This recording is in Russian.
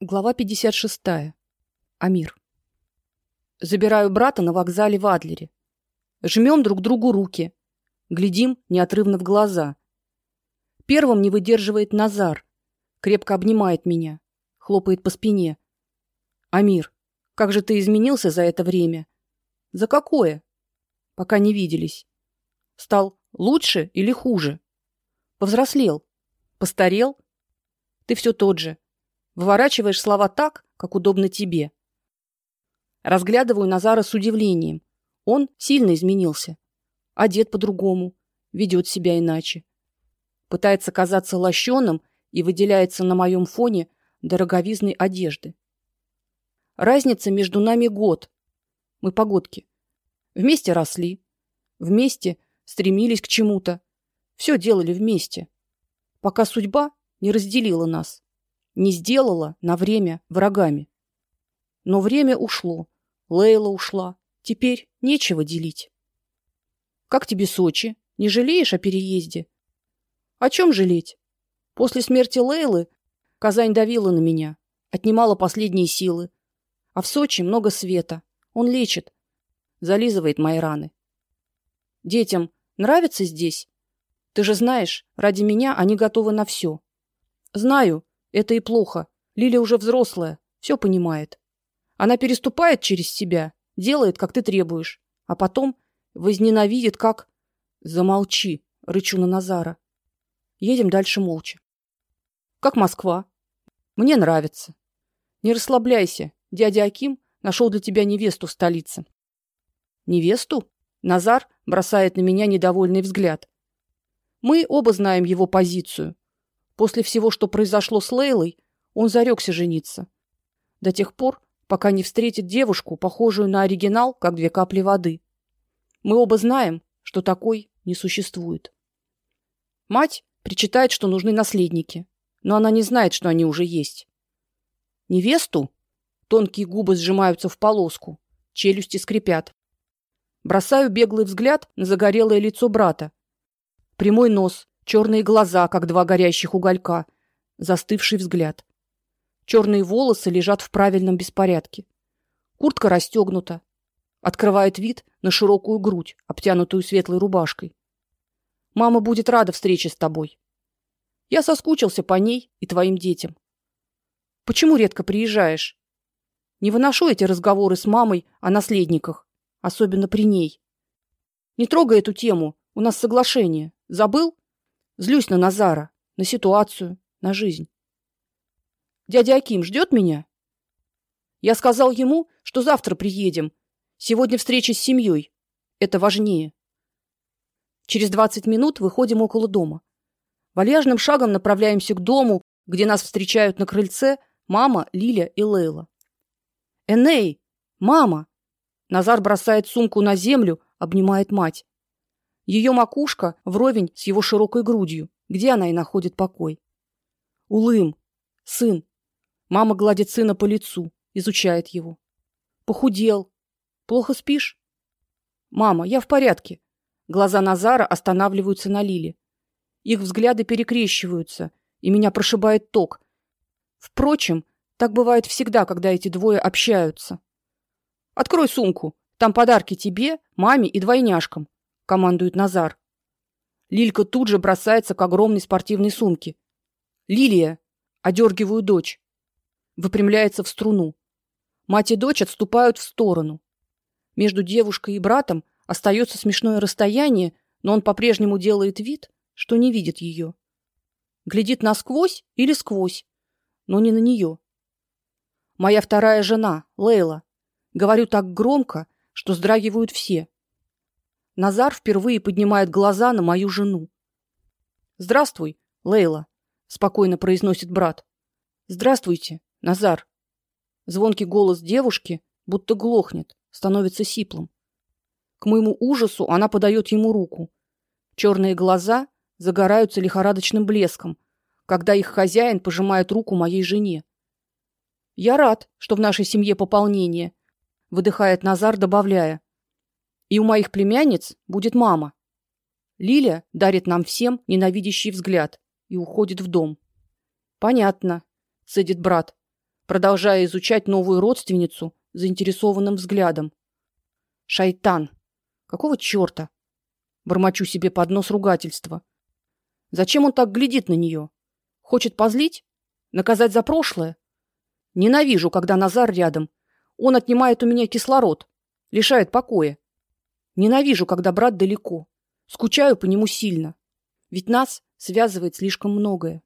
Глава 56. Амир. Забираю брата на вокзале в Адлере. Жмем друг другу руки, глядим неотрывно в глаза. Первым не выдерживает Назар, крепко обнимает меня, хлопает по спине. Амир, как же ты изменился за это время? За какое? Пока не виделись. Стал лучше или хуже? Повзрослел? Постарел? Ты все тот же Выворачиваешь слова так, как удобно тебе. Разглядываю Назара с удивлением. Он сильно изменился. Одет по-другому, ведет себя иначе. Пытается казаться лощеным и выделяется на моем фоне дороговизной одежды. Разница между нами год. Мы погодки. Вместе росли, вместе стремились к чему-то. Все делали вместе, пока судьба не разделила нас не сделала на время врагами. Но время ушло. Лейла ушла. Теперь нечего делить. Как тебе Сочи? Не жалеешь о переезде? О чем жалеть? После смерти Лейлы Казань давила на меня, отнимала последние силы. А в Сочи много света. Он лечит, зализывает мои раны. Детям нравится здесь? Ты же знаешь, ради меня они готовы на все. Знаю, это и плохо. Лиля уже взрослая, все понимает. Она переступает через себя, делает, как ты требуешь, а потом возненавидит, как Замолчи, рычу на Назара. Едем дальше молча. Как Москва? Мне нравится. Не расслабляйся. Дядя Аким нашел для тебя невесту в столице. Невесту? Назар бросает на меня недовольный взгляд. Мы оба знаем его позицию. После всего, что произошло с Лейлой, он зарекся жениться. До тех пор, пока не встретит девушку, похожую на оригинал, как две капли воды. Мы оба знаем, что такой не существует. Мать причитает, что нужны наследники, но она не знает, что они уже есть. Невесту тонкие губы сжимаются в полоску, челюсти скрипят. Бросаю беглый взгляд на загорелое лицо брата. Прямой нос, черные глаза, как два горящих уголька, застывший взгляд. Черные волосы лежат в правильном беспорядке. Куртка расстегнута, открывает вид на широкую грудь, обтянутую светлой рубашкой. Мама будет рада встрече с тобой. Я соскучился по ней и твоим детям. Почему редко приезжаешь? Не выношу эти разговоры с мамой о наследниках, особенно при ней. Не трогай эту тему, у нас соглашение. Забыл? Злюсь на Назара, на ситуацию, на жизнь. Дядя Аким ждет меня? Я сказал ему, что завтра приедем. Сегодня встреча с семьей. Это важнее. Через двадцать минут выходим около дома. Вальяжным шагом направляемся к дому, где нас встречают на крыльце мама, Лиля и Лейла. Эней, мама. Назар бросает сумку на землю, обнимает мать. Ее макушка вровень с его широкой грудью, где она и находит покой. Улым, сын. Мама гладит сына по лицу, изучает его. Похудел. Плохо спишь? Мама, я в порядке. Глаза Назара останавливаются на Лиле. Их взгляды перекрещиваются, и меня прошибает ток. Впрочем, так бывает всегда, когда эти двое общаются. Открой сумку. Там подарки тебе, маме и двойняшкам командует Назар. Лилька тут же бросается к огромной спортивной сумке. Лилия, одергиваю дочь. Выпрямляется в струну. Мать и дочь отступают в сторону. Между девушкой и братом остается смешное расстояние, но он по-прежнему делает вид, что не видит ее. Глядит насквозь или сквозь, но не на нее. Моя вторая жена, Лейла. Говорю так громко, что вздрагивают все. Назар впервые поднимает глаза на мою жену. Здравствуй, Лейла, спокойно произносит брат. Здравствуйте, Назар. Звонкий голос девушки будто глохнет, становится сиплым. К моему ужасу она подает ему руку. Черные глаза загораются лихорадочным блеском, когда их хозяин пожимает руку моей жене. Я рад, что в нашей семье пополнение, выдыхает Назар, добавляя: и у моих племянниц будет мама. Лиля дарит нам всем ненавидящий взгляд и уходит в дом. Понятно, цедит брат. продолжая изучать новую родственницу заинтересованным взглядом. Шайтан. Какого чёрта? Бормочу себе под нос ругательства. Зачем он так глядит на нее? Хочет позлить? Наказать за прошлое? Ненавижу, когда Назар рядом. Он отнимает у меня кислород, лишает покоя. Ненавижу, когда брат далеко. Скучаю по нему сильно. Ведь нас связывает слишком многое.